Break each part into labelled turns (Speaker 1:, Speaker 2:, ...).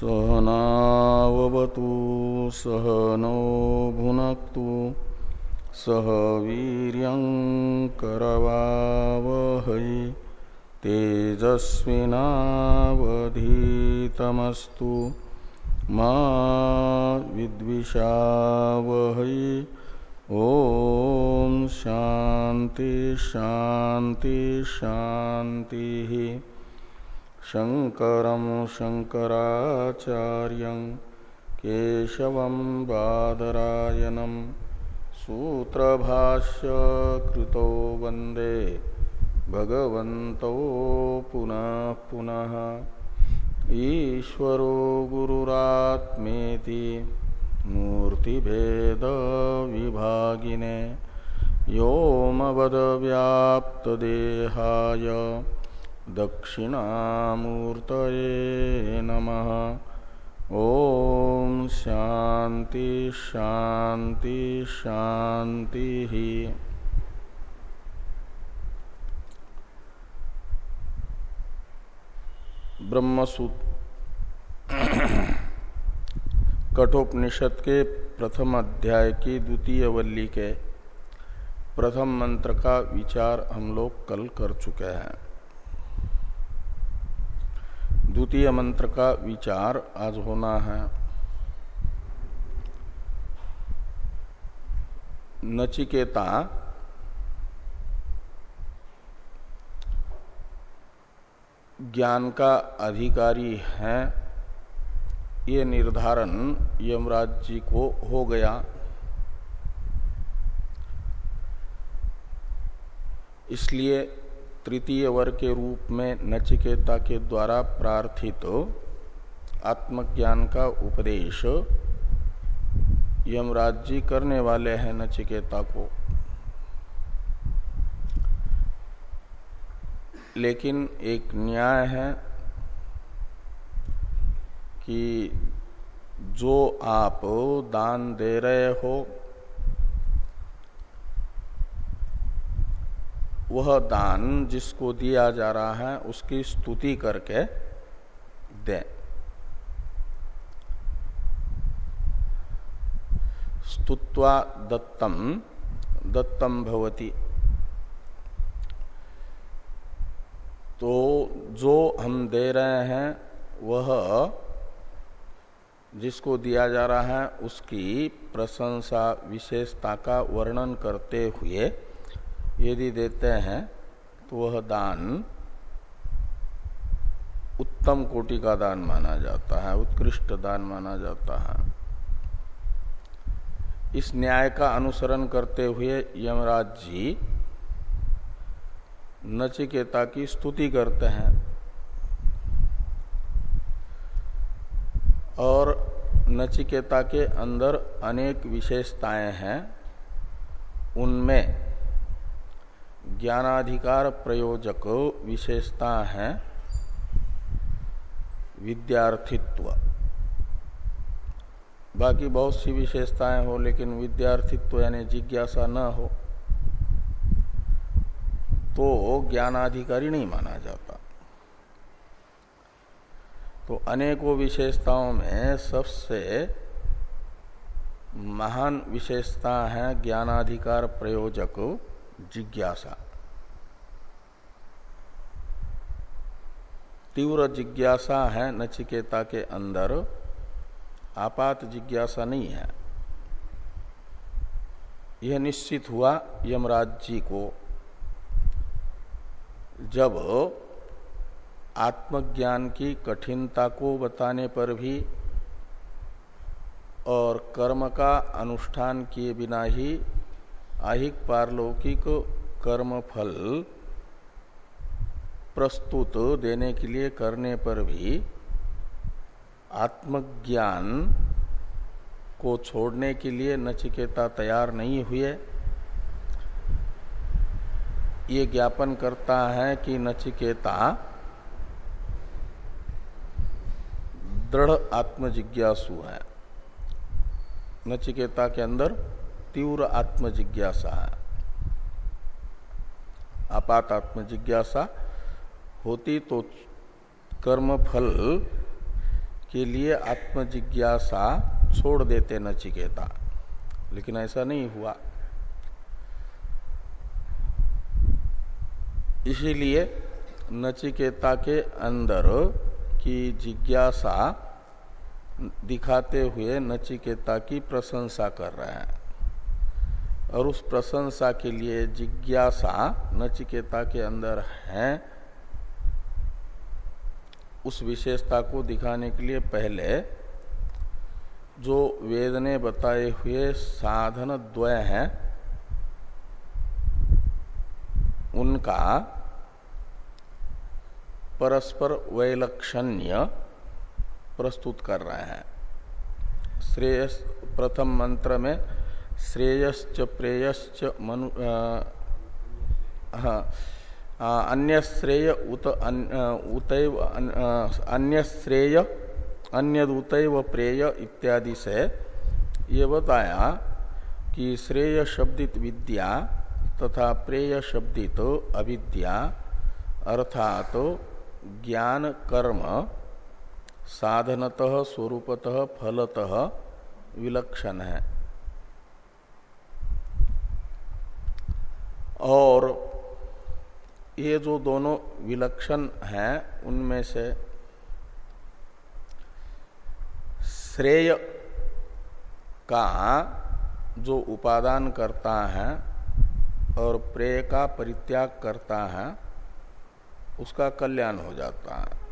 Speaker 1: सहनावतु सहनो भुनक्तु सह वीर करवावहै तेजस्विनावधीतमस्तु। मा विद्विषावहै। ओम शांति शांति शांति शंकर शंकराचार्य केशव बादरायनम सूत्र भाष्य कृतो वंदे भगवत पुनः पुनः। ईश्वरो गुरुरात्मेति। मूर्तिभेद विभागिने व्योमवदव्याप्तदेहाय दक्षिणामूर्तये नमः। शांति शांति शांति ही ब्रह्मसूत्र कठोपनिषद के प्रथम अध्याय की द्वितीय वल्ली के प्रथम मंत्र का विचार हम लोग कल कर चुके हैं। द्वितीय मंत्र का विचार आज होना है। नचिकेता, ज्ञान का अधिकारी है। ये निर्धारण यमराज जी को हो गया। इसलिए तृतीय वर्ग के रूप में नचिकेता के द्वारा प्रार्थित आत्मज्ञान का उपदेश यमराज जी करने वाले हैं नचिकेता को। लेकिन एक न्याय है कि जो आप दान दे रहे हो, वह दान जिसको दिया जा रहा है, उसकी स्तुति करके दे। स्तुत्वा दत्तम दत्तम भवती। तो जो हम दे रहे हैं, वह जिसको दिया जा रहा है, उसकी प्रशंसा विशेषता का वर्णन करते हुए यदि देते हैं तो वह दान उत्तम कोटि का दान माना जाता है, उत्कृष्ट दान माना जाता है। इस न्याय का अनुसरण करते हुए यमराज जी नचिकेता की स्तुति करते हैं। और नचिकेता के अंदर अनेक विशेषताएँ हैं। उनमें ज्ञानाधिकार प्रयोजक विशेषता है। विद्यार्थित्व। बाकी बहुत सी विशेषताएँ हो, लेकिन विद्यार्थित्व यानी जिज्ञासा न हो तो ज्ञानाधिकारी नहीं माना जाता। तो अनेकों विशेषताओं में सबसे महान विशेषता है ज्ञानाधिकार प्रयोजक जिज्ञासा। तीव्र जिज्ञासा है नचिकेता के अंदर, आपात जिज्ञासा नहीं है। यह निश्चित हुआ यमराज जी को, जब आत्मज्ञान की कठिनता को बताने पर भी और कर्म का अनुष्ठान किए बिना ही आहिक पारलौकिक कर्म फल प्रस्तुत देने के लिए करने पर भी आत्मज्ञान को छोड़ने के लिए नचिकेता तैयार नहीं हुए। ये ज्ञापन करता है कि नचिकेता दृढ़ आत्मजिज्ञासु है। नचिकेता के अंदर तीव्र आत्म जिज्ञासा है। आपात आत्म जिज्ञासा होती तो कर्म फल के लिए आत्म जिज्ञासा छोड़ देते नचिकेता, लेकिन ऐसा नहीं हुआ। इसीलिए नचिकेता के अंदर की जिज्ञासा दिखाते हुए नचिकेता की प्रशंसा कर रहे हैं। और उस प्रशंसा के लिए जिज्ञासा नचिकेता के अंदर है। उस विशेषता को दिखाने के लिए पहले जो वेद ने बताए हुए साधन द्वय हैं, उनका परस्पर वैलक्षण्य प्रस्तुत कर रहे हैं। श्रेयस, प्रथम मंत्र में श्रेयश्च प्रेयश्च मनु अन्य श्रेय उत उतैव अन्य श्रेय अन्य उतैव प्रेय इत्यादि से ये बताया कि श्रेय शब्दित विद्या तथा प्रेय शब्दित अविद्या अर्थात ज्ञान कर्म साधनतः, स्वरूपतः, फलतः विलक्षण है। और ये जो दोनों विलक्षण हैं, उनमें से श्रेय का जो उपादान करता है और प्रेय का परित्याग करता है, उसका कल्याण हो जाता है।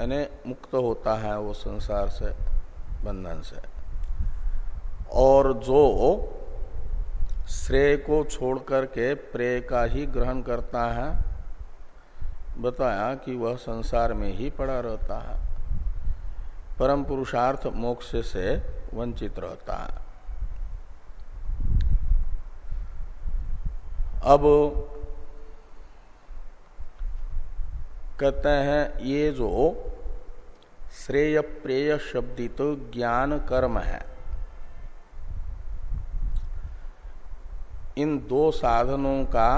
Speaker 1: यानी मुक्त होता है वो संसार से, बंधन से। और जो श्रेय को छोड़ करके प्रेय का ही ग्रहण करता है, बताया कि वह संसार में ही पड़ा रहता है। परम पुरुषार्थ मोक्ष से वंचित रहता है। अब कहते हैं, ये जो श्रेय प्रेय शब्दित ज्ञान कर्म है। इन दो साधनों का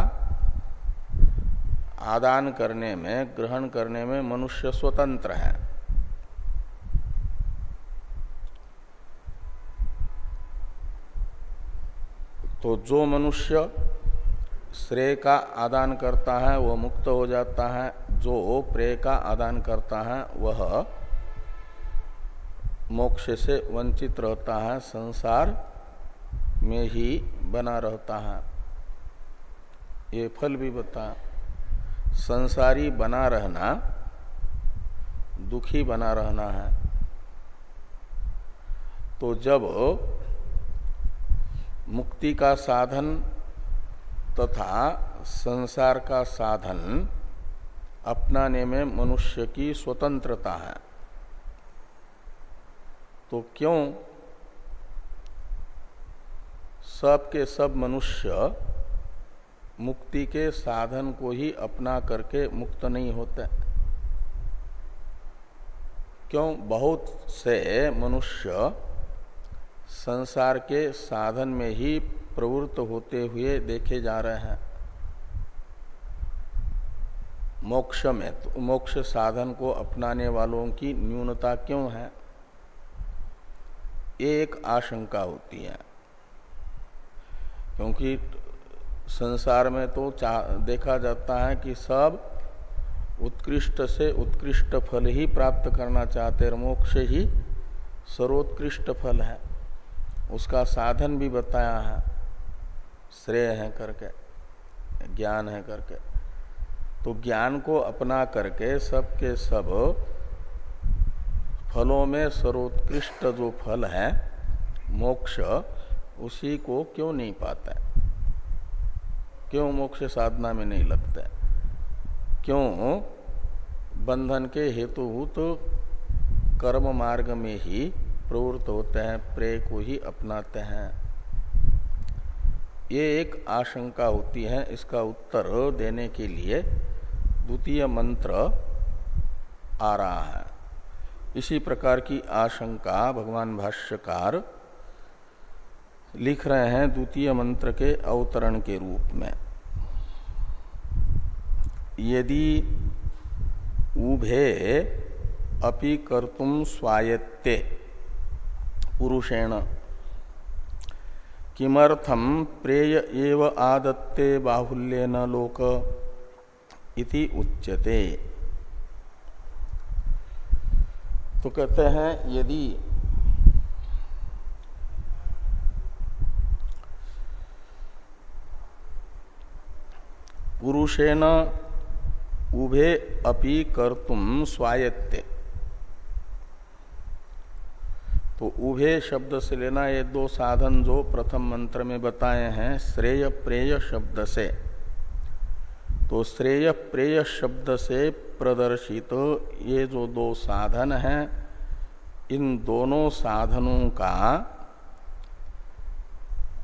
Speaker 1: आदान करने में, ग्रहण करने में मनुष्य स्वतंत्र है। तो जो मनुष्य श्रेय का आदान करता है, वह मुक्त हो जाता है। जो प्रेय का आदान करता है, वह मोक्ष से वंचित रहता है, संसार में ही बना रहता है। ये फल भी बता। संसारी बना रहना, दुखी बना रहना है। तो जब मुक्ति का साधन तथा संसार का साधन अपनाने में मनुष्य की स्वतंत्रता है। तो क्यों सब के सब मनुष्य मुक्ति के साधन को ही अपना करके मुक्त नहीं होते? क्यों बहुत से मनुष्य संसार के साधन में ही प्रवृत्त होते हुए देखे जा रहे हैं। मोक्ष में तो मोक्ष साधन को अपनाने वालों की न्यूनता क्यों है? एक आशंका होती है। क्योंकि संसार में तो देखा जाता है कि सब उत्कृष्ट से उत्कृष्ट फल ही प्राप्त करना चाहते हैं मोक्ष ही सर्वोत्कृष्ट फल है। उसका साधन भी बताया है। श्रेय है करके, ज्ञान है करके। तो ज्ञान को अपना करके सब के सब फलों में सर्वोत्कृष्ट जो फल है, मोक्ष, उसी को क्यों नहीं पाता? क्यों मोक्ष साधना में नहीं लगता? क्यों बंधन के हेतुभूत कर्म मार्ग में ही प्रवृत्त होते हैं, प्रेय को ही अपनाते हैं? ये एक आशंका होती है इसका उत्तर देने के लिए द्वितीय मंत्र आ रहा है। इसी प्रकार की आशंका भगवान भाष्यकार लिख रहे हैं द्वितीय मंत्र के अवतरण के रूप में। यदि उभे अपि कर्तुम स्वायत्ते, पुरुषेण किमर्थम प्रेय एव आदत्ते बाहुल्य न लोक इति उच्यते। तो कहते हैं, यदि पुरुषेण उभे अपि कर्तुम स्वायत्ते तो उभे शब्द से लेना ये दो साधन जो प्रथम मंत्र में बताए हैं, श्रेय प्रेय शब्द से। तो श्रेय प्रेय शब्द से प्रदर्शित ये जो दो साधन हैं, इन दोनों साधनों का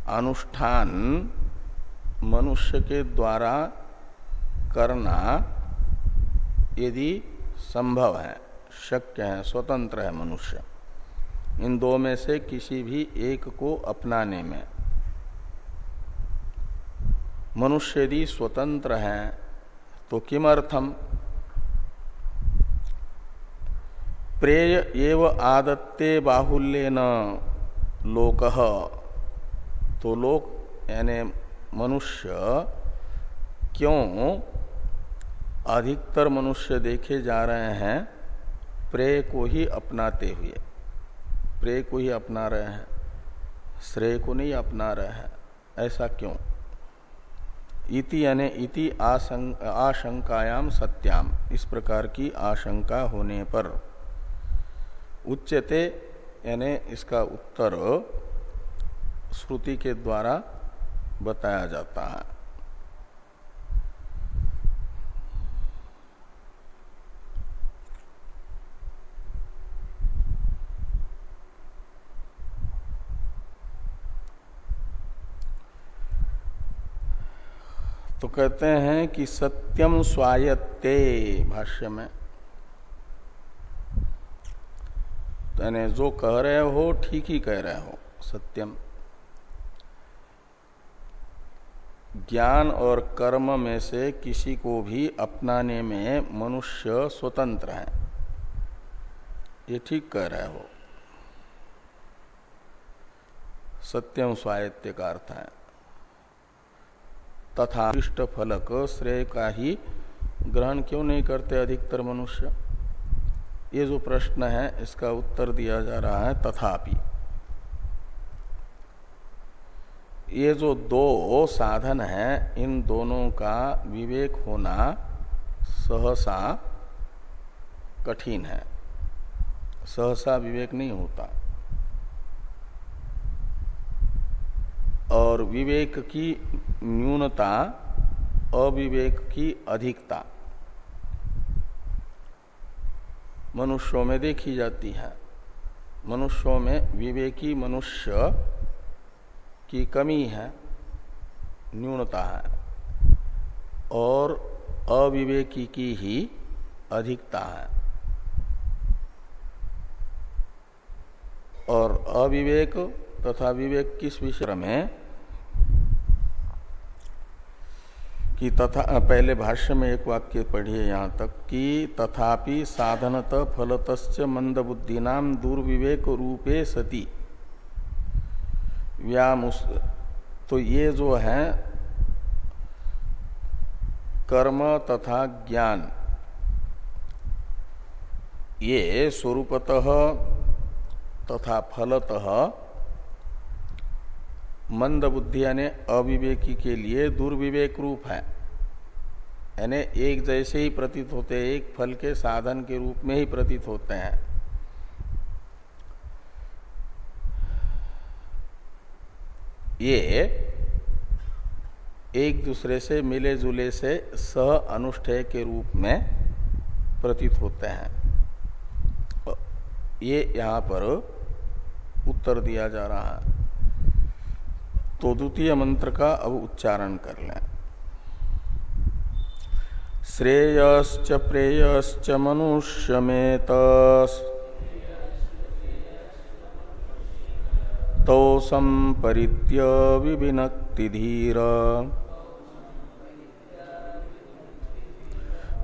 Speaker 1: अनुष्ठान मनुष्य के द्वारा करना यदि संभव है, शक्य है, स्वतंत्र है मनुष्य। इन दो में से किसी भी एक को अपनाने में। मनुष्य यदि स्वतंत्र हैं तो किमर्थम? प्रेय एव आदत्ते बाहुल्य न लोक। तो लोक यानी मनुष्य क्यों अधिकतर मनुष्य देखे जा रहे हैं? प्रेय को ही अपनाते हुए। प्रेय को ही अपना रहे हैं, श्रेय को नहीं अपना रहे हैं। ऐसा क्यों? इति यानी इति आशंकायाम सत्याम, इस प्रकार की आशंका होने पर। उच्चते यानी इसका उत्तर श्रुति के द्वारा बताया जाता है। तो कहते हैं कि सत्यम स्वायत्ते भाष्य में यानी जो कह रहे हो, ठीक ही कह रहे हो, सत्यम। ज्ञान और कर्म में से किसी को भी अपनाने में मनुष्य स्वतंत्र है। ये ठीक कह रहे हो। सत्यम स्वायत्त का अर्थ है। तथा इष्ट फलक श्रेय का ही ग्रहण क्यों नहीं करते अधिकतर मनुष्य? ये जो प्रश्न है, इसका उत्तर दिया जा रहा है तथापि। ये जो दो साधन हैं, इन दोनों का विवेक होना सहसा कठिन है। सहसा विवेक नहीं होता। और विवेक की न्यूनता, अविवेक की अधिकता। मनुष्यों में देखी जाती है। मनुष्यों में विवेकी मनुष्य की कमी है, न्यूनता है, और अविवेकी की ही अधिकता है। और अविवेक तथा विवेक किस विषय में? कि तथा पहले भाष्य में एक वाक्य पढ़िए यहाँ तक कि तथापि साधनत फलत मंद बुद्धि दुर्विवेक रूपे सती। व्यामुस तो ये जो है, कर्म तथा ज्ञान, ये स्वरूपतः तथा फलतः मंद बुद्धि यानी अविवेकी के लिए दुर्विवेक रूप है। यानी एक जैसे ही प्रतीत होते हैं, एक फल के साधन के रूप में ही प्रतीत होते हैं। ये एक दूसरे से मिले जुले से सह अनुष्ठेय के रूप में प्रतीत होते हैं। ये यहाँ पर उत्तर दिया जा रहा है। तो द्वितीय मंत्र का अब उच्चारण कर लें। श्रेयश्च प्रेयश्च मनुष्यमेत तो संपरित्य विविनक्ति धीर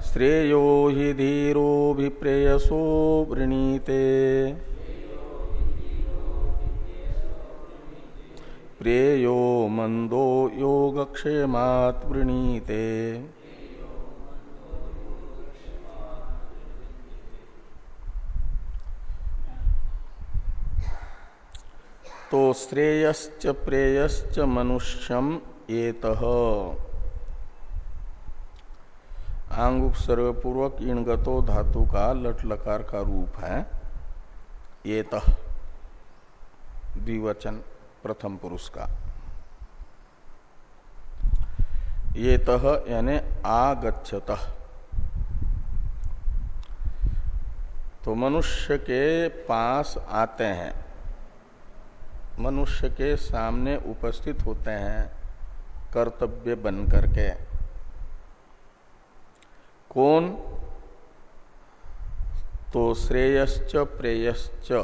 Speaker 1: श्रेयो हि धीरोभिप्रेयसो वृणीते। प्रेयो मंदो योगक्षेमात् वृणीते। तो श्रेयश्च प्रेयश्च मनुष्यम एत। आंग सर्वपूर्वक इणगतो धातु का लट लकार का रूप है। एत द्विवचन। प्रथम पुरुष का। ये तह यानी आगछत तो मनुष्य के पास आते हैं। मनुष्य के सामने उपस्थित होते हैं कर्तव्य बन करके। कौन? तो श्रेयश्च प्रेयश्च।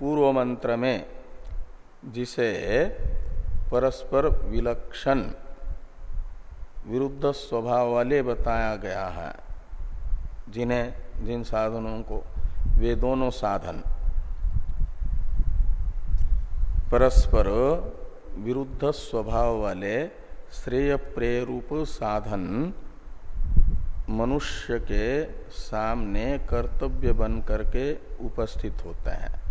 Speaker 1: पूर्व मंत्र में जिसे परस्पर विलक्षण विरुद्ध स्वभाव वाले बताया गया है, जिन्हें, जिन साधनों को, वे दोनों साधन परस्पर विरुद्ध स्वभाव वाले श्रेय प्रेरूप साधन मनुष्य के सामने कर्तव्य बन करके उपस्थित होते हैं।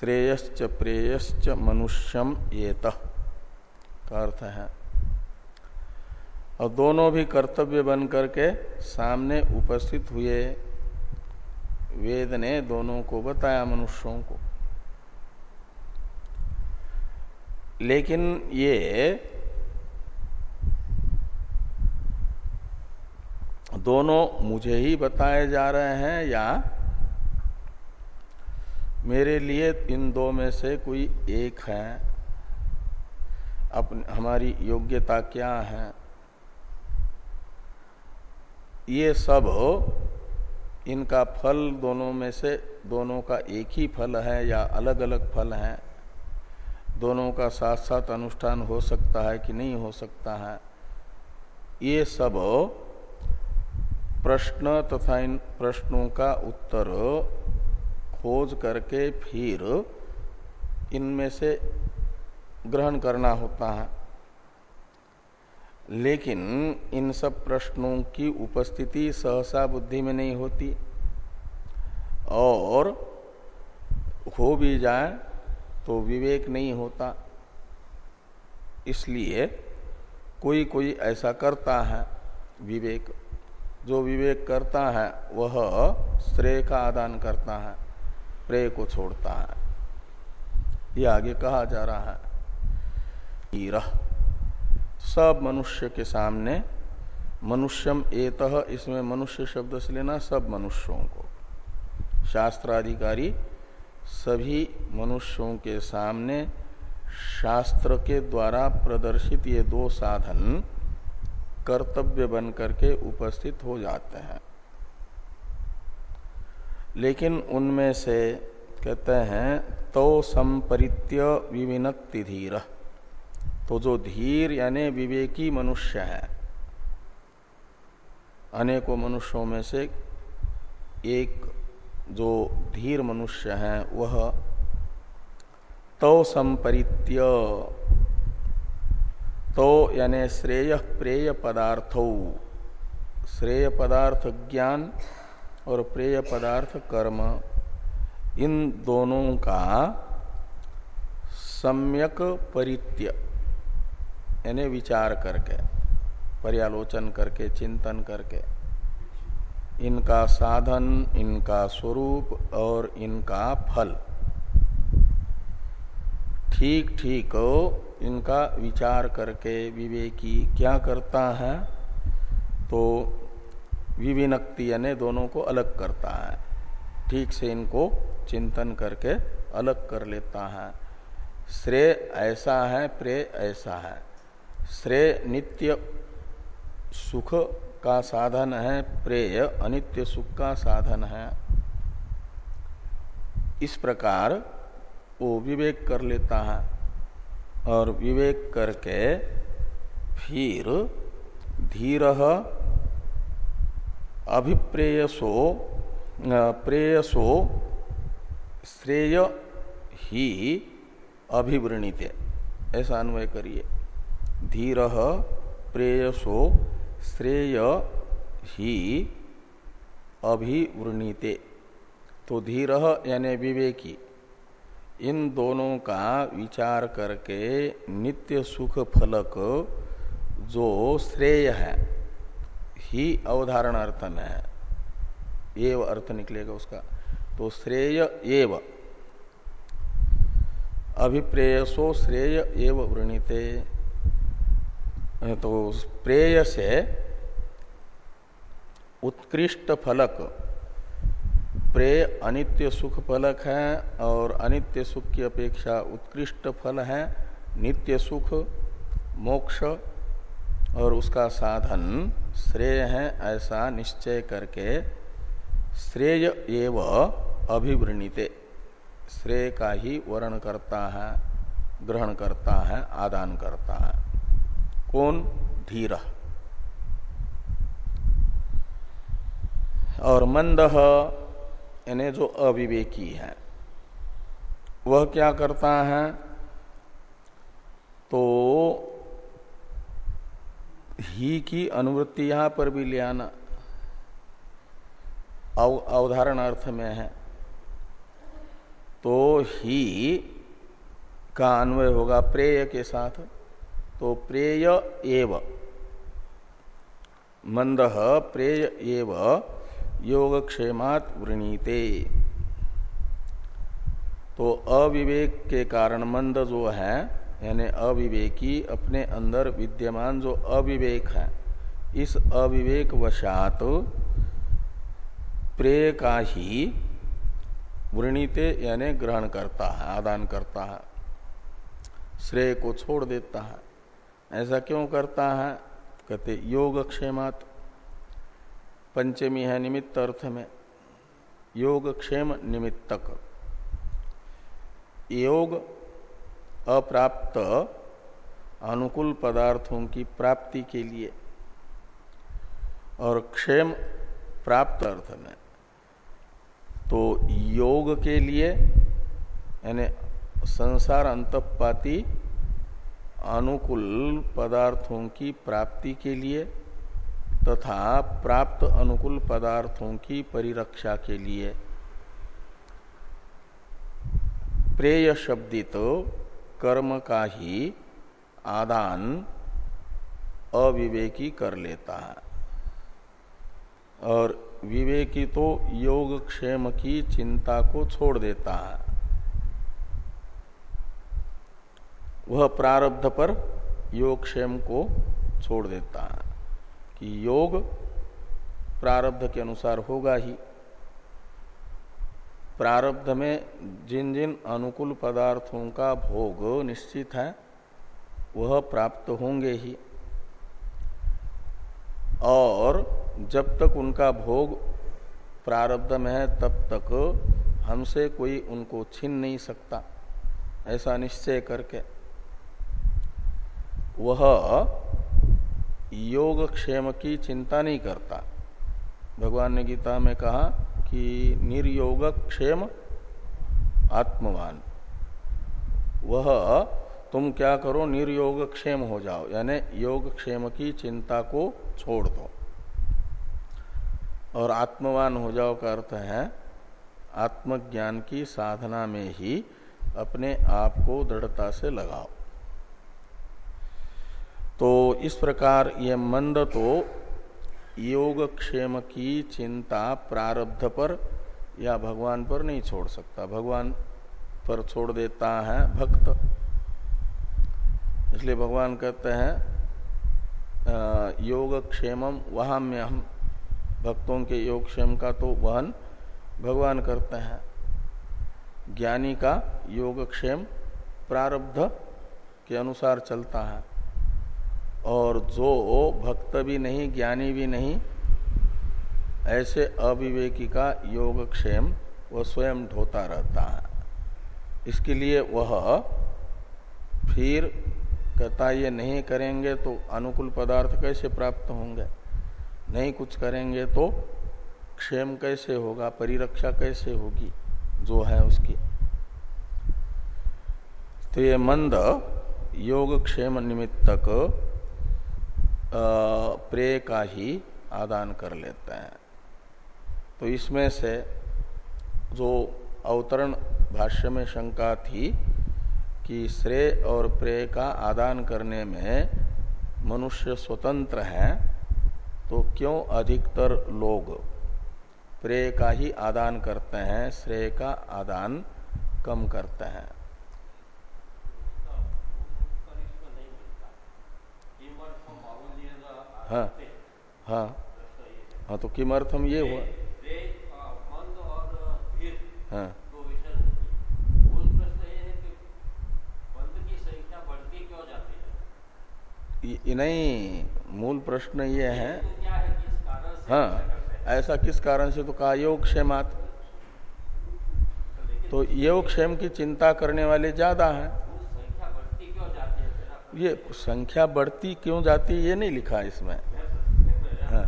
Speaker 1: श्रेयश्च प्रेयश्च मनुष्यम ये का अर्थ है? और दोनों भी कर्तव्य बन करके सामने उपस्थित हुए। वेद ने दोनों को बताया मनुष्यों को। लेकिन ये दोनों मुझे ही बताए जा रहे हैं या मेरे लिए इन दो में से कोई एक है। अपनी, हमारी योग्यता क्या है? ये सब इनका फल दोनों में से, दोनों का एक ही फल है या अलग अलग फल हैं? दोनों का साथ साथ अनुष्ठान हो सकता है कि नहीं हो सकता है? ये सब प्रश्न तथा इन प्रश्नों का उत्तर खोज करके फिर इनमें से ग्रहण करना होता है। लेकिन इन सब प्रश्नों की उपस्थिति सहसा बुद्धि में नहीं होती। और हो भी जाए तो विवेक नहीं होता। इसलिए कोई कोई ऐसा करता है, विवेक। जो विवेक करता है, वह श्रेय का आदान करता है। प्रेय को छोड़ता है। ये आगे कहा जा रहा है सब मनुष्य के सामने मनुष्यम एत, इसमें मनुष्य शब्द से लेना सब मनुष्यों को। शास्त्राधिकारी सभी मनुष्यों के सामने शास्त्र के द्वारा प्रदर्शित ये दो साधन कर्तव्य बन करके उपस्थित हो जाते हैं। लेकिन उनमें से कहते हैं तो संपरित्य विविनक्ति धीर। तो जो धीर यानी विवेकी मनुष्य है, अनेकों मनुष्यों में से एक जो धीर मनुष्य है, वह तो संपरित्य तो यानी श्रेय प्रेय पदार्थो श्रेय पदार्थ ज्ञान और प्रेय पदार्थ कर्म, इन दोनों का सम्यक परित्य, यानी विचार करके, पर्यालोचन करके, चिंतन करके, इनका साधन, इनका स्वरूप और इनका फल, ठीक ठीक इनका विचार करके विवेकी क्या करता है तो विविनक्ति यानी दोनों को अलग करता है। ठीक से इनको चिंतन करके अलग कर लेता है। श्रेय ऐसा है, प्रेय ऐसा है। श्रेय नित्य सुख का साधन है, प्रेय अनित्य सुख का साधन है। इस प्रकार वो विवेक कर लेता है और विवेक करके फिर धीर अभिप्रेयसो प्रेयसो श्रेय ही अभिवृणित। ऐसा अन्वय करिए। धीर प्रेयसो श्रेय ही अभिवृणीते। तो धीर यानी विवेकी। इन दोनों का विचार करके नित्य सुख फलक जो श्रेय है। ही अवधारण अर्थ में है। एव अर्थ निकलेगा उसका। तो श्रेय एव। अभिप्रेयसो श्रेय एव वृणीते। तो प्रेय से उत्कृष्ट फलक, प्रेय अनित्य सुख फलक है और अनित्य सुख की अपेक्षा उत्कृष्ट फल है। नित्य सुख, मोक्ष और उसका साधन श्रेय है ऐसा निश्चय करके श्रेय एव अभिवृणीते। श्रेय का ही वर्ण करता है, ग्रहण करता है, आदान करता है। कौन? धीर। और मंद यानी जो अविवेकी है, वह क्या करता है? तो ही की अनुवृत्ति यहाँ पर भी ले आना। अवधारण अर्थ में है। तो ही का अन्वय होगा प्रेय के साथ। तो प्रेय एव। मंद प्रेय एव। योगक्षेमात वृणीते। तो अविवेक के कारण मंद जो है यानी अविवेकी अपने अंदर विद्यमान जो अविवेक है, इस अविवेक वशात प्रेय का ही वृणीते यानी ग्रहण करता है, आदान करता है, श्रेय को छोड़ देता है। ऐसा क्यों करता है? कहते, योग क्षेमात। पंचमी है निमित्त अर्थ में, योग क्षेम निमित्तक। योग अप्राप्त अनुकूल पदार्थों की प्राप्ति के लिए और क्षेम प्राप्त अर्थ में। तो योग के लिए, यानी संसार अंतपाती अनुकूल पदार्थों की प्राप्ति के लिए तथा प्राप्त अनुकूल पदार्थों की परिरक्षा के लिए। प्रेय शब्दित तो कर्म का ही आदान अविवेकी कर लेता है। और विवेकी तो योग क्षेम की चिंता को छोड़ देता है। वह प्रारब्ध पर योग क्षेम को छोड़ देता है कि योग प्रारब्ध के अनुसार होगा ही। प्रारब्ध में जिन जिन अनुकूल पदार्थों का भोग निश्चित है, वह प्राप्त होंगे ही। और जब तक उनका भोग प्रारब्ध में है, तब तक हमसे कोई उनको छीन नहीं सकता। ऐसा निश्चय करके। वह योग क्षेम की चिंता नहीं करता। भगवान ने गीता में कहा कि निर्योग क्षेम आत्मवान। वह, तुम क्या करो निर्योग क्षेम हो जाओ, यानी योग क्षेम की चिंता को छोड़ दो। और आत्मवान हो जाओ का अर्थ है, आत्मज्ञान की साधना में ही अपने आप को दृढ़ता से लगाओ। तो इस प्रकार ये मंद तो योग क्षेम की चिंता प्रारब्ध पर या भगवान पर नहीं छोड़ सकता। भगवान पर छोड़ देता है भक्त। इसलिए भगवान कहते हैं योग क्षेमम वहाँ में हम भक्तों के योग क्षेम का तो वहन भगवान करते हैं। ज्ञानी का योगक्षेम प्रारब्ध के अनुसार चलता है। और जो भक्त भी नहीं, ज्ञानी भी नहीं, ऐसे अविवेकी का योगक्षेम वह स्वयं ढोता रहता है। इसके लिए वह फिर कहता, ये नहीं करेंगे तो अनुकूल पदार्थ कैसे प्राप्त होंगे? नहीं कुछ करेंगे तो क्षेम कैसे होगा? परिरक्षा कैसे होगी? जो है उसकी। तो ये मंद योग क्षेम निमित्तक प्रे का ही आदान कर लेते हैं। तो इसमें से जो अवतरण भाष्य में शंका थी कि श्रेय और प्रेय का आदान करने में मनुष्य स्वतंत्र है तो क्यों अधिकतर लोग प्रेय का ही आदान करते हैं, श्रेय का आदान कम करते हैं? हाँ हाँ हाँ तो किमर्थम ये हुआ। हाँ। नहीं, मूल प्रश्न ये है। हाँ ऐसा किस कारण से? तो कहा, योग क्षेमात तो योग क्षेम की चिंता करने वाले ज़्यादा हैं। ये संख्या बढ़ती क्यों जाती ये नहीं लिखा इसमें। हाँ।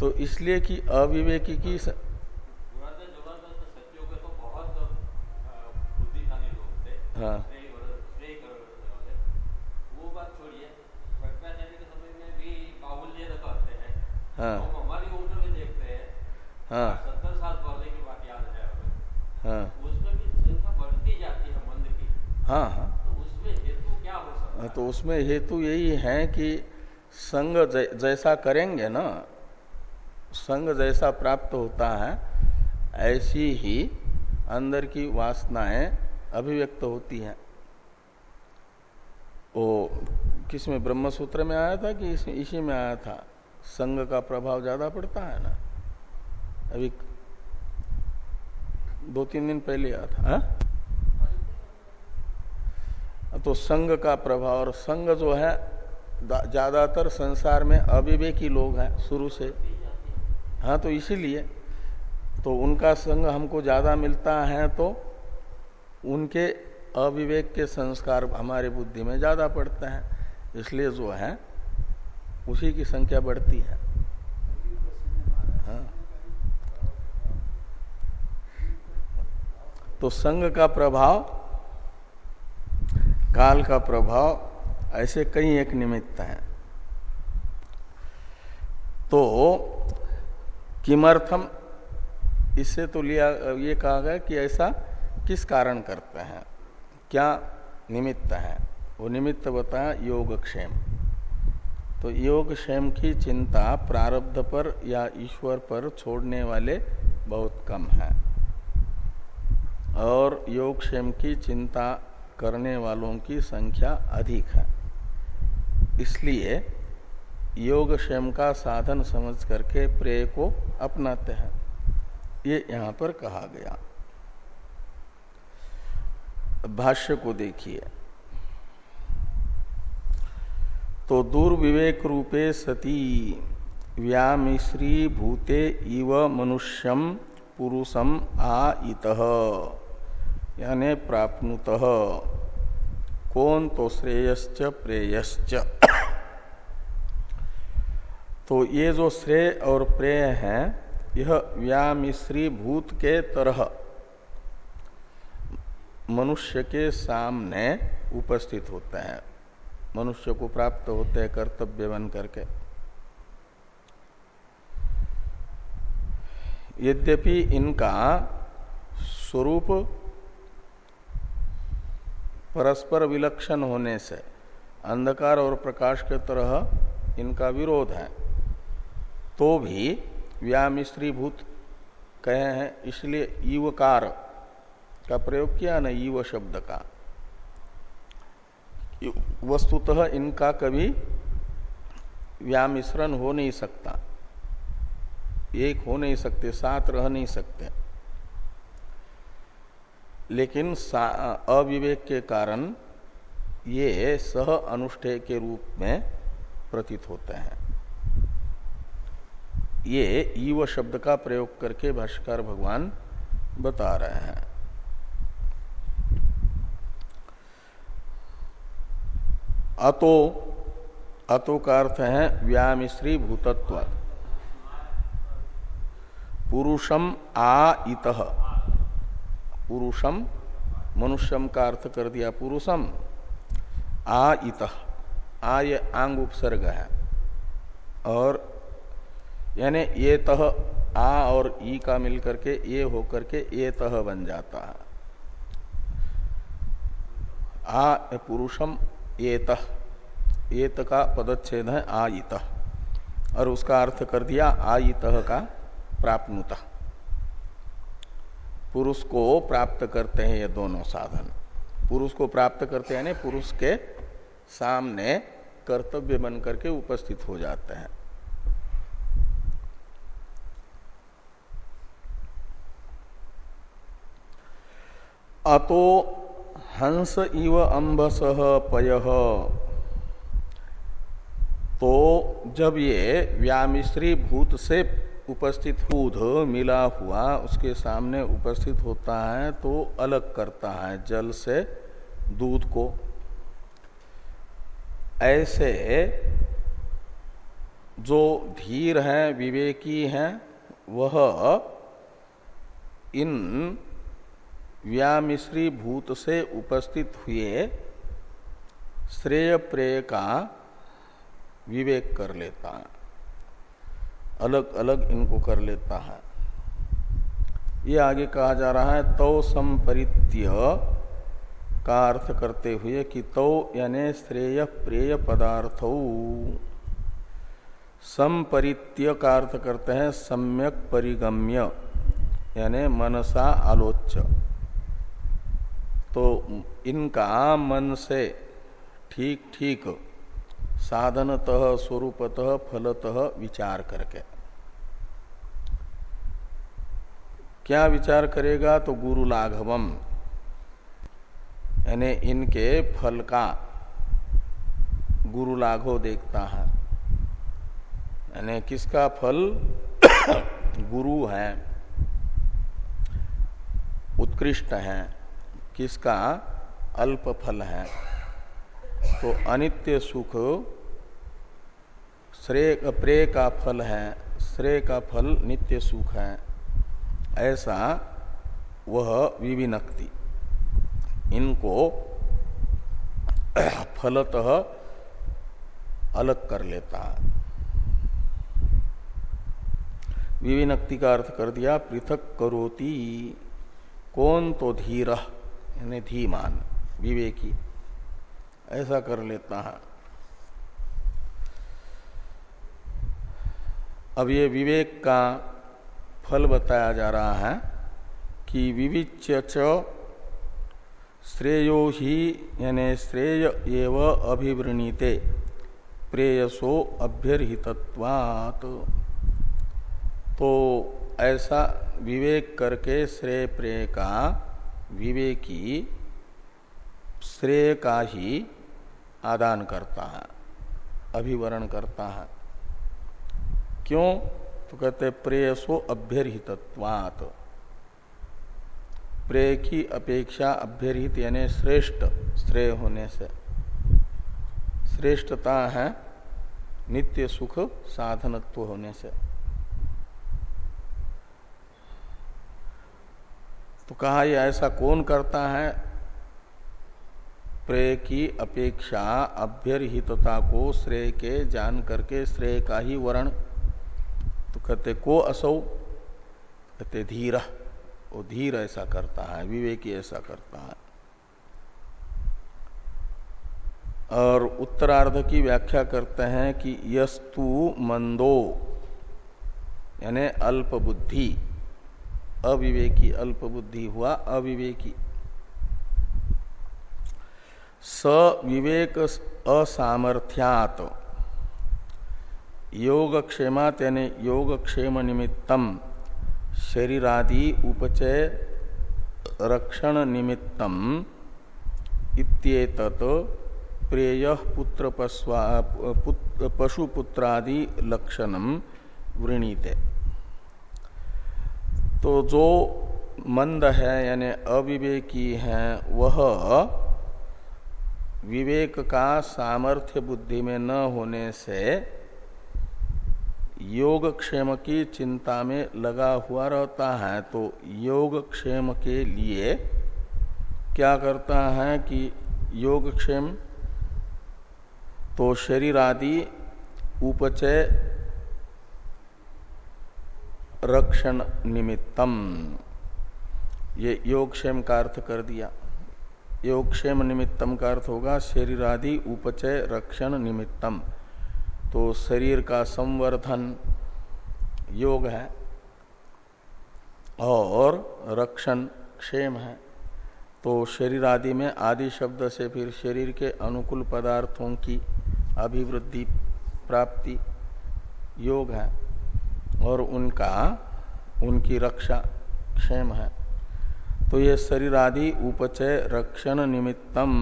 Speaker 1: तो इसलिए कि अविवेकी की स... हाँ। हाँ। हैं। हाँ। है हाँ। तो उसमें हेतु यही है कि संग जैसा करेंगे ना, संग जैसा प्राप्त होता है, ऐसी ही अंदर की वासनाएँ अभिव्यक्त होती हैं। वो किसमें ब्रह्म सूत्र में आया था कि इसी में आया था? संग का प्रभाव ज़्यादा पड़ता है ना? अभी दो तीन दिन पहले आया था। हा? तो संग का प्रभाव और संग जो है ज़्यादातर संसार में अविवेकी लोग हैं शुरू से। हाँ तो इसीलिए तो उनका संग हमको ज़्यादा मिलता है तो उनके अविवेक के संस्कार हमारे बुद्धि में ज़्यादा पड़ते हैं। इसलिए जो है, उसी की संख्या बढ़ती है। हाँ। तो संघ का प्रभाव काल का प्रभाव ऐसे कई एक निमित्त हैं। तो किमर्थम इससे तो लिया, ये कहा गया कि ऐसा किस कारण करते हैं? क्या निमित्त है? वो निमित्त बताया योगक्षेम तो योग क्षेम की चिंता प्रारब्ध पर या ईश्वर पर छोड़ने वाले बहुत कम है। और योग क्षेम की चिंता करने वालों की संख्या अधिक है। इसलिए योग क्षेम का साधन समझ करके प्रेय को अपनाते हैं। ये यहाँ पर कहा गया। भाष्य को देखिए। तो दुर्विवेक रूपे सती व्यामिश्री भूते इव मनुष्यम पुरुषम आ इत। यानी प्राप्नुत। कौन तो श्रेयश्च, प्रेयश्च। तो ये जो श्रेय और प्रेय है, यह व्यामिश्री भूत के तरह, मनुष्य के सामने उपस्थित होते हैं। मनुष्य को प्राप्त होते हैं कर्तव्य बन करके। यद्यपि इनका स्वरूप परस्पर विलक्षण होने से, अंधकार और प्रकाश के तरह इनका विरोध है। तो भी व्यामिश्रीभूत कहे हैं, इसलिए युवकार का प्रयोग किया ना ईव शब्द का। वस्तुतः इनका कभी व्यामिश्रण हो नहीं सकता। एक हो नहीं सकते, साथ रह नहीं सकते। लेकिन अविवेक के कारण ये सह अनुष्ठेय के रूप में प्रतीत होते हैं। ये ईव शब्द का प्रयोग करके भाष्कर भगवान बता रहे हैं। अतो अतो का अर्थ है व्यामिश्री भूतत्व। पुरुषम आ इत। पुरुषम, मनुष्यम का अर्थ कर दिया पुरुषम। आ इत, आ ये आंग उपसर्ग है। और यानी ये तह आ और ई का मिलकर के ये होकर के ये तह बन जाता है। आ पुरुषम एत एत का पदच्छेद है आयित और उसका अर्थ कर दिया आयित का प्राप्त पुरुष को प्राप्त करते हैं ये दोनों साधन। पुरुष को प्राप्त करते हैं पुरुष के सामने कर्तव्य बन करके उपस्थित हो जाते हैं। अतो हंस इव अम्बस पय। तो जब ये व्यामिश्री भूत से उपस्थित दूध मिला हुआ उसके सामने उपस्थित होता है तो अलग करता है जल से दूध को। ऐसे जो धीर है, विवेकी हैं, वह इन व्यामिश्री भूत से उपस्थित हुए श्रेय प्रेय का विवेक कर लेता है। अलग अलग इनको कर लेता है। ये आगे कहा जा रहा है तो संपरित्य का अर्थ करते हुए कि तो यानी श्रेय प्रेय पदार्थ। संपरित्य का अर्थ करते हैं सम्यक परिगम्य, यानी मनसा आलोच्य। तो इनका मन से ठीक ठीक साधनतः, स्वरूपतः, फलतः विचार करके। क्या विचार करेगा तो गुरु लाघवम, यानी इनके फल का गुरु लाघव देखता है। यानी किसका फल? गुरु है, उत्कृष्ट है, किसका? अल्प फल है। तो अनित्य सुख श्रेय, प्रेय का फल है, श्रेय का फल नित्य सुख है। ऐसा वह विविनक्ति। इनको फलतः अलग कर लेता। है विविनक्ति का अर्थ कर दिया, पृथक करोती, कौन तो धीर, यानी धीमान, विवेकी। ऐसा कर लेता है। अब ये विवेक का फल बताया जा रहा है कि विविच्य श्रेयो ही यानी श्रेय एव अभिवृणीते, प्रेयसो अभ्यर्तवात तो ऐसा विवेक करके श्रेय प्रेय का विवेकी श्रेय का ही आदान करता है, अभिवरण करता है। क्यों? तो कहते प्रेयसो अभ्यर्तवात प्रेय की अपेक्षा अभ्यर्हित यानी श्रेष्ठ, श्रेय होने से। श्रेष्ठता है नित्य सुख साधनत्व होने से। तो कहा, ये ऐसा कौन करता है प्रेय की अपेक्षा अभ्यर्हितता को श्रेय के जान करके श्रेय का ही वर्ण। तो कहते, को असौ? कहते, धीर। वो धीर ऐसा करता है, विवेकी ऐसा करता है। और उत्तरार्ध की व्याख्या करते हैं कि यस्तु मंदो, यानी अल्पबुद्धि अविवेकी अल्पबुद्धि हुआ, अविवेकी स विवेक असामर्थ्यात। योगक्षेमात यानी योगक्षेम निमित्तम। शरीरादि उपचय रक्षण निमित्तम। इत्येतत प्रेय पुत्र पशुपुत्रादि लक्षणम वृणीते। तो जो मंद है, यानी अविवेकी है, वह विवेक का सामर्थ्य बुद्धि में न होने से योग क्षेम की चिंता में लगा हुआ रहता है। तो योग क्षेम के लिए क्या करता है कि योग क्षेम तो शरीर आदि उपचय रक्षण निमित्तम। ये योगक्षेम का अर्थ कर दिया। योगक्षेम निमित्तम का अर्थ होगा शरीर आदि उपचय रक्षण निमित्तम। तो शरीर का संवर्धन योग है और रक्षण क्षेम है। तो शरीर आदि में आदि शब्द से फिर शरीर के अनुकूल पदार्थों की अभिवृद्धि प्राप्ति योग है और उनका, उनकी रक्षा क्षेम है। तो ये शरीर आदि उपचय रक्षण निमित्तम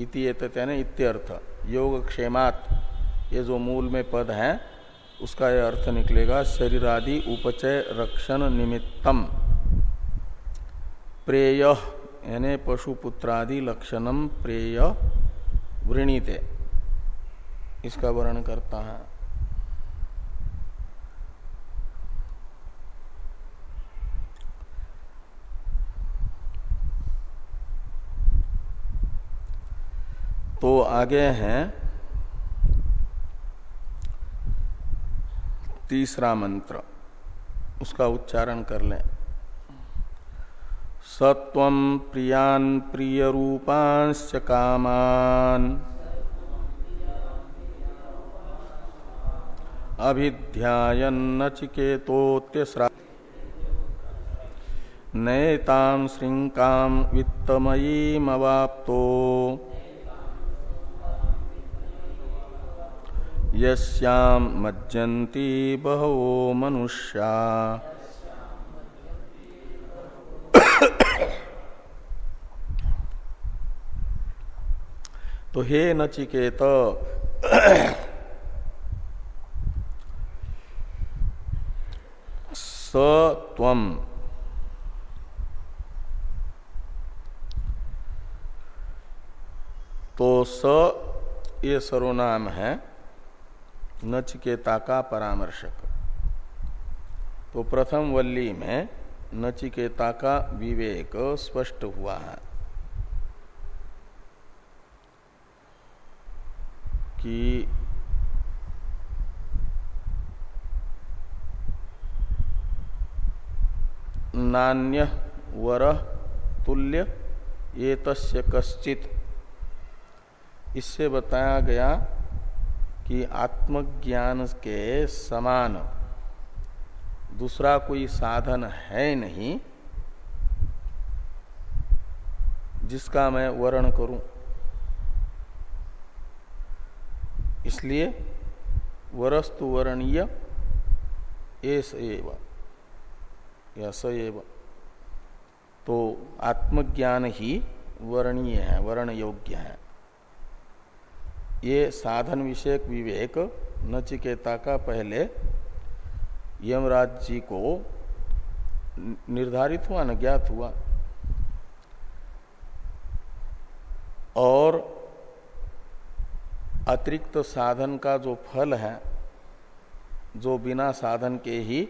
Speaker 1: इति इत्यर्थ। योग क्षेमात ये जो मूल में पद है, उसका यह अर्थ निकलेगा शरीर आदि उपचय रक्षण निमित्तम। प्रेय यानी पशुपुत्रादि लक्षणम प्रेय वृणीते। इसका वर्णन करता है। तो आगे हैं तीसरा मंत्र। उसका उच्चारण कर लें। सत्व प्रियान प्रिय रूपांश कामान। अभिध्यायन नचिकेतोत्यस्रा नैताम श्रृंकाम वित्तमयीमवाप्तो। यस्याम मज्जन्ति बहवो मनुष्या। तो हे नचिकेत स तो स ये सर्वनाम है। नचिकेता का परामर्शक। तो प्रथम वल्ली में नचिकेता का विवेक स्पष्ट हुआ है कि नान्य वर तुल्य ये तस्य कश्चित। इससे बताया गया कि आत्मज्ञान के समान दूसरा कोई साधन है नहीं, जिसका मैं वर्ण करूँ। इसलिए वरस्तु वर्णीय एस एव, या सएव तो आत्मज्ञान ही वर्णीय है, वर्ण योग्य है। ये साधन विषयक विवेक नचिकेता का पहले यमराज जी को निर्धारित हुआ न ज्ञात हुआ। और अतिरिक्त साधन का जो फल है, जो बिना साधन के ही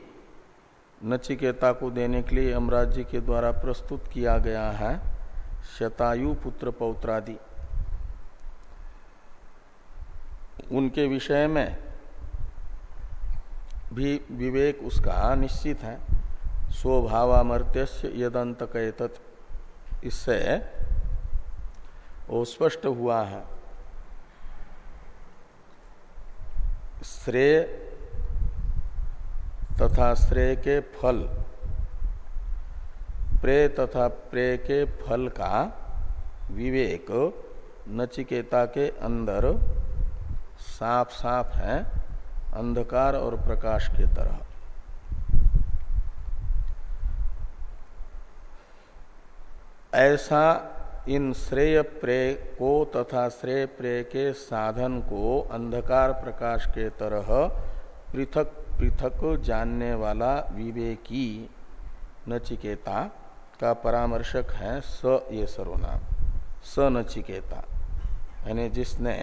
Speaker 1: नचिकेता को देने के लिए यमराज जी के द्वारा प्रस्तुत किया गया है, शतायु पुत्र पौत्रादि। उनके विषय में भी विवेक उसका निश्चित है। स्वभावामर्त्य यदंत कैतत इससे वो स्पष्ट हुआ है। श्रेय तथा श्रेय के फल प्रे तथा प्रे के फल का विवेक नचिकेता के अंदर साफ़ साफ़ है, अंधकार और प्रकाश के तरह। ऐसा इन श्रेय प्रेय को तथा श्रेय प्रेय के साधन को अंधकार प्रकाश के तरह पृथक पृथक जानने वाला विवेकी नचिकेता का परामर्शक है स ये सर्वनाम स नचिकेता। यानी जिसने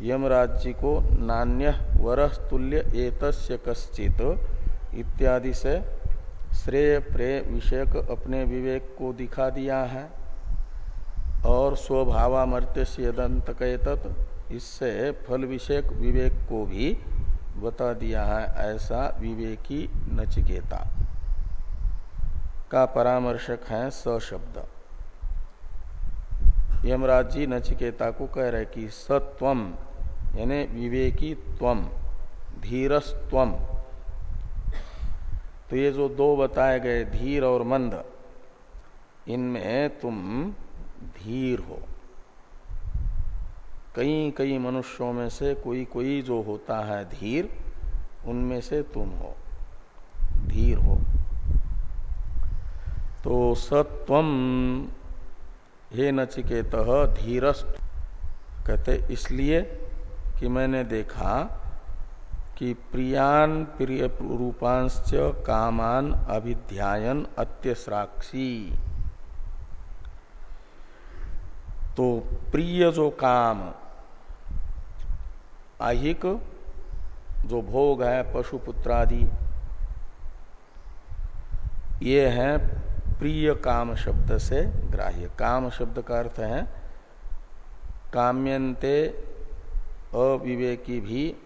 Speaker 1: यमराज को नान्य वरह तुल्य एतस्य कश्चित इत्यादि से श्रेय प्रेय विषयक अपने विवेक को दिखा दिया है। और स्वभावामर्त्य यदंत तत् इससे फल विषयक विवेक को भी बता दिया है, ऐसा विवेकी नचिकेता का परामर्शक है स शब्द यमराज जी नचिकेता को कह रहे कि सत्वम यानी विवेकी त्वम धीरस्त्वम तो ये जो दो बताए गए, धीर और मंद, इनमें तुम धीर हो। कई कई मनुष्यों में से कोई कोई जो होता है धीर, उनमें से तुम हो, धीर हो। तो सत्वम हे नचिकेत, धीरस्त, कहते इसलिए कि मैंने देखा कि प्रियान प्रिय रूपांश्च कामान अभिध्यायन अत्यश्राक्षी। तो प्रिय जो काम आहिक जो भोग है, पशुपुत्रादि, ये है प्रिय काम शब्द से ग्राह्य। काम शब्द का अर्थ है काम्यंते अविवेकी भी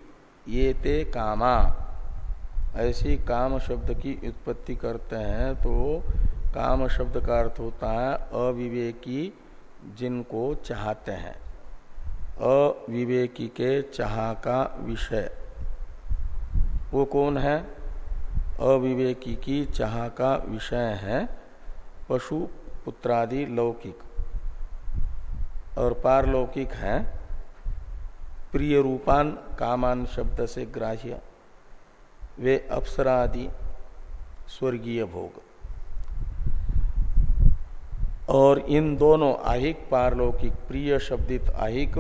Speaker 1: ये ते कामा। ऐसी काम शब्द की उत्पत्ति करते हैं तो काम शब्द का अर्थ होता है अविवेकी जिनको चाहते हैं। अविवेकी के चाह का विषय। वो कौन है? अविवेकी की चाह का विषय है पशु पुत्रादि लौकिक। और पारलौकिक है। प्रिय रूपान कामान शब्द से ग्राह्य, वे अप्सरादि स्वर्गीय भोग। और इन दोनों आहिक पारलौकिक प्रिय शब्दित आहिक,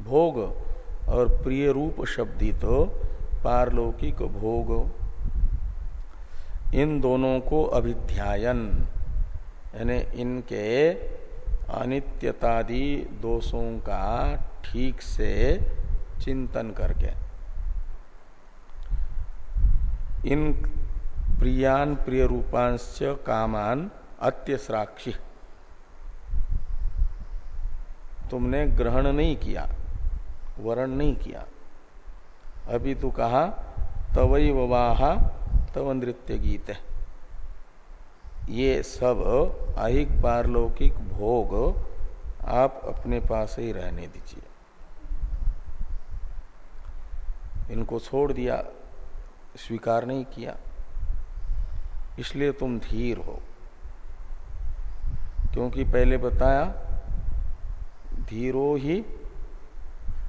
Speaker 1: भोग और प्रिय रूप शब्दित पारलौकिक भोग। इन दोनों को अभिध्यायन, यानी इनके अनित्यतादि दोषों का ठीक से चिंतन करके। इन प्रियान प्रिय रूपांश कामान अत्यश्राक्षी। तुमने ग्रहण नहीं किया, वरण नहीं किया। अभी तो कहा तवई ववाह तव नृत्य गीत। है ये सब अहिक पारलौकिक भोग आप अपने पास ही रहने दीजिए। इनको छोड़ दिया, स्वीकार नहीं किया। इसलिए तुम धीर हो। क्योंकि पहले बताया, धीरो ही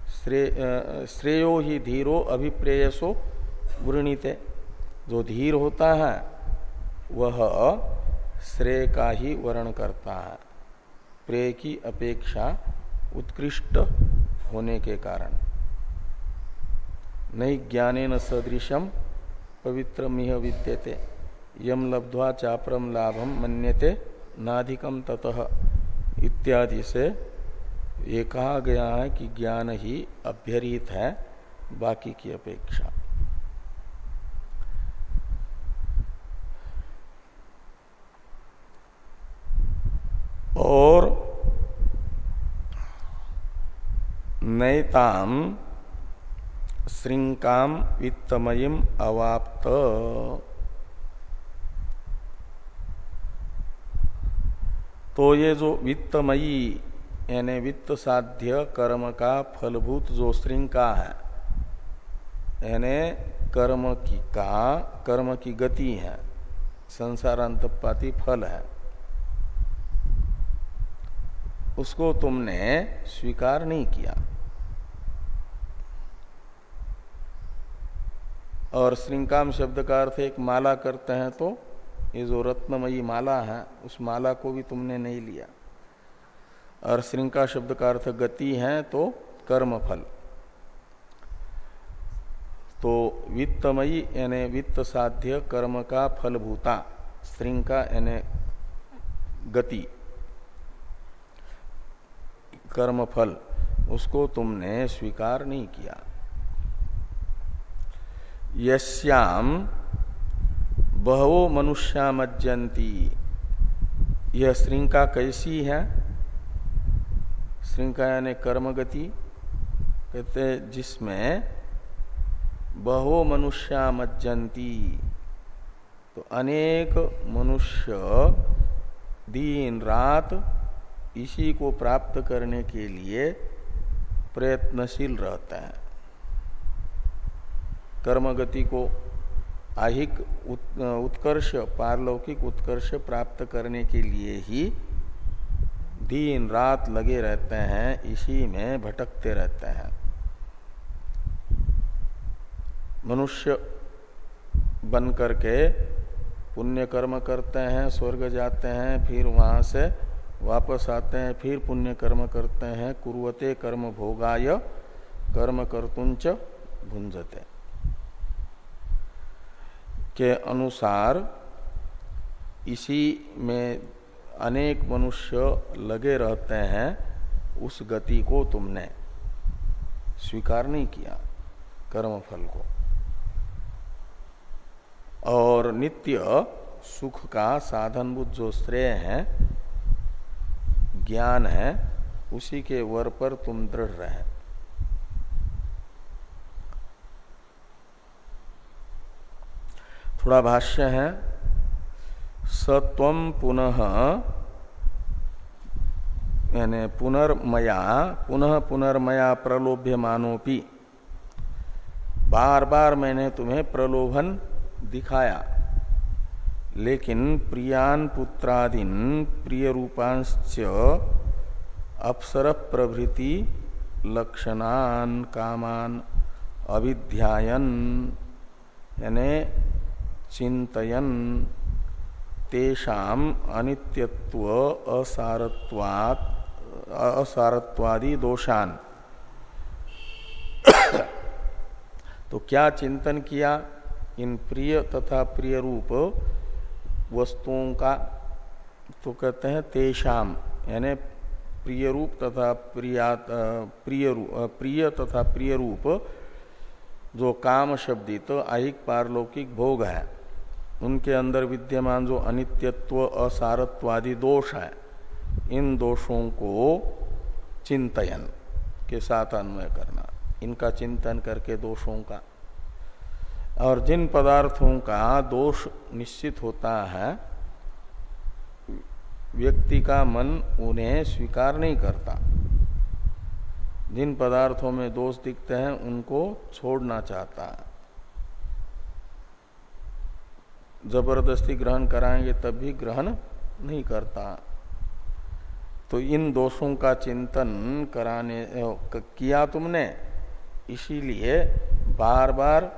Speaker 1: श्रेय श्रेयो ही धीरो अभिप्रेयसो वृणीते जो धीर होता है, वह श्रेय का ही वर्ण करता है। प्रेय की अपेक्षा उत्कृष्ट होने के कारण। नई ज्ञाने न सदृशम पवित्र मिह विद्यते। यम लब्ध्वा चाप्रम लाभम मन्यते नाधिकम ततः। इत्यादि से ये कहा गया है कि ज्ञान ही अभ्यरित है, बाकी की अपेक्षा। और नैताम श्रृंकाम वित्तमयीम अवाप्त। तो ये जो वित्तमयी, यानी वित्त साध्य कर्म का फलभूत जो श्रृंका है, यानी कर्म की का, कर्म की गति है संसार अंतपाती फल है। उसको तुमने स्वीकार नहीं किया। और श्रृंकाम शब्द का अर्थ एक माला करते हैं तो ये जो रत्नमयी माला है, उस माला को भी तुमने नहीं लिया। और श्रृंका शब्द का अर्थ गति है तो कर्म फल तो वित्तमयी यानी वित्त साध्य कर्म का फलभूता श्रृंका यानी गति, कर्मफल, उसको तुमने स्वीकार नहीं किया। यश्याम बहवो मनुष्या मज्जंती यह श्रृंखला कैसी है? श्रृंखला यानी कर्मगति। कहते जिसमें बहु मनुष्या मज्जंती तो अनेक मनुष्य दिन रात इसी को प्राप्त करने के लिए प्रयत्नशील रहते हैं। कर्मगति को आहिक उत, उत्कर्ष पारलौकिक उत्कर्ष प्राप्त करने के लिए ही दिन रात लगे रहते हैं इसी में भटकते रहते हैं। मनुष्य बन करके पुण्य कर्म करते हैं स्वर्ग जाते हैं फिर वहाँ से वापस आते हैं फिर पुण्य कर्म करते हैं कुरुवते कर्म भोगाय कर्म कर्तुंच भुंजते। के अनुसार इसी में अनेक मनुष्य लगे रहते हैं, उस गति को तुमने स्वीकार नहीं किया कर्म फल को। और नित्य सुख का साधनभूत जो श्रेय है, ज्ञान है, उसी के वर पर तुम दृढ़ रहे। थोड़ा भाष्य है। सत्व पुनः, यानी पुनर्मया, पुनः पुनर्मया प्रलोभ्य मानोपी बार बार मैंने तुम्हें प्रलोभन दिखाया, लेकिन प्रियान पुत्रादीन प्रिय रूपांश्च अप्सर प्रभृति लक्षणान कामान अभिध्यायन यानी चिंतयन तेषाम अनित्यत्व असारत्वात, असारत्वादि दोषान। तो क्या चिंतन किया? इन प्रिय तथा प्रिय रूप वस्तुओं का तो कहते हैं तेषाम, यानी प्रिय रूप तथा प्रिया प्रिय प्रिय तथा प्रिय रूप जो काम शब्दित तो आहिक पारलौकिक भोग है। उनके अंदर विद्यमान जो अनित्यत्व, असारत्वादि दोष है, इन दोषों को चिंतन के साथ अन्वय करना। इनका चिंतन करके दोषों का। और जिन पदार्थों का दोष निश्चित होता है, व्यक्ति का मन उन्हें स्वीकार नहीं करता। जिन पदार्थों में दोष दिखते हैं, उनको छोड़ना चाहता है। ज़बरदस्ती ग्रहण कराएँगे तब भी ग्रहण नहीं करता। तो इन दोषों का चिंतन कराने किया तुमने, इसीलिए बार बार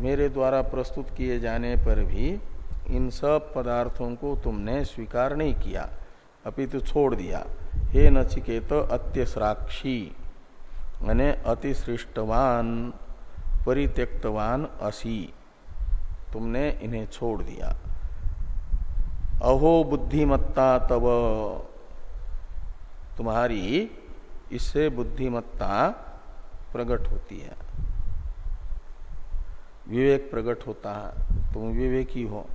Speaker 1: मेरे द्वारा प्रस्तुत किए जाने पर भी इन सब पदार्थों को तुमने स्वीकार नहीं किया अपितु तो छोड़ दिया। हे नचिकेत अत्यसराक्षी मैंने अतिसृष्टवान, परित्यक्तवान असी। तुमने इन्हें छोड़ दिया। अहो बुद्धिमत्ता तब तुम्हारी इससे बुद्धिमत्ता प्रकट होती है। विवेक प्रकट होता है, तुम विवेकी हो।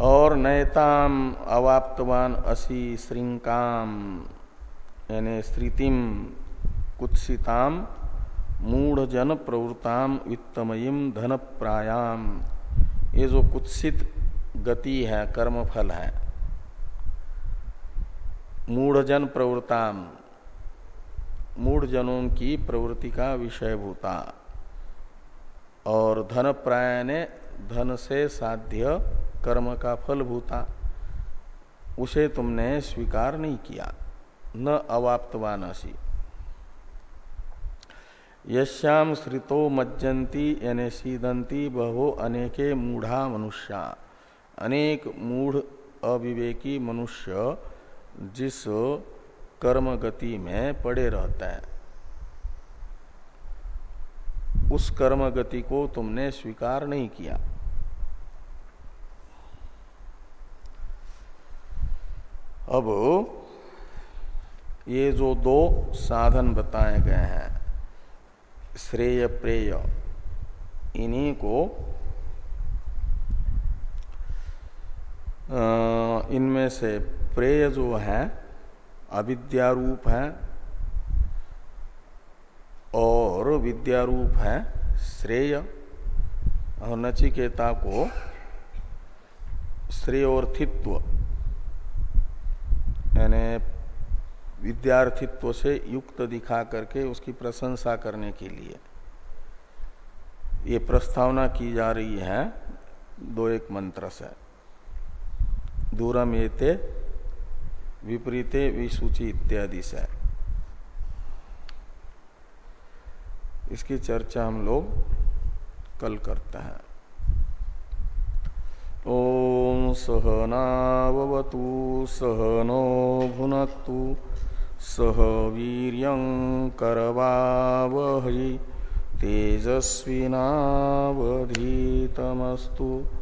Speaker 1: और नयताम अवाप्तवान असी श्रृंकाम, यानी स्त्रीतिम कुत्सिताम मूढ़ जन प्रवृत्ताम वित्तमयीम धन प्रायाम ये जो कुत्सित गति है, कर्मफल है मूढ़ जन प्रवृत्ताम मूढ़ जनों की प्रवृत्ति का विषय भूता और धन प्रायने धन से साध्य कर्म का फल भूता उसे तुमने स्वीकार नहीं किया, न अवाप्तवानसी। यश्याम श्रितो मज्जंती यानी सीदंती बहो अनेके मूढ़ा मनुष्या। अनेक मूढ़ अविवेकी मनुष्य, जिस कर्म गति में पड़े रहते हैं। उस कर्म गति को तुमने स्वीकार नहीं किया। अब ये जो दो साधन बताए गए हैं श्रेय प्रेय। इन्हीं को इनमें से प्रेय जो है, अविद्यारूप है, और विद्यारूप है श्रेय। और नचिकेता को श्रेयोर्थित्व। यानी विद्यार्थित्व से युक्त दिखा करके उसकी प्रशंसा करने के लिए। ये प्रस्तावना की जा रही है, दो एक मंत्र से। दूरम ये विपरीते, विसूचि इत्यादि से। इसकी चर्चा हम लोग कल करते हैं। ओम सहनावतु, सहनो भुनक्तु सह वीर करवावह तेजस्वीनावधीतमस्तु।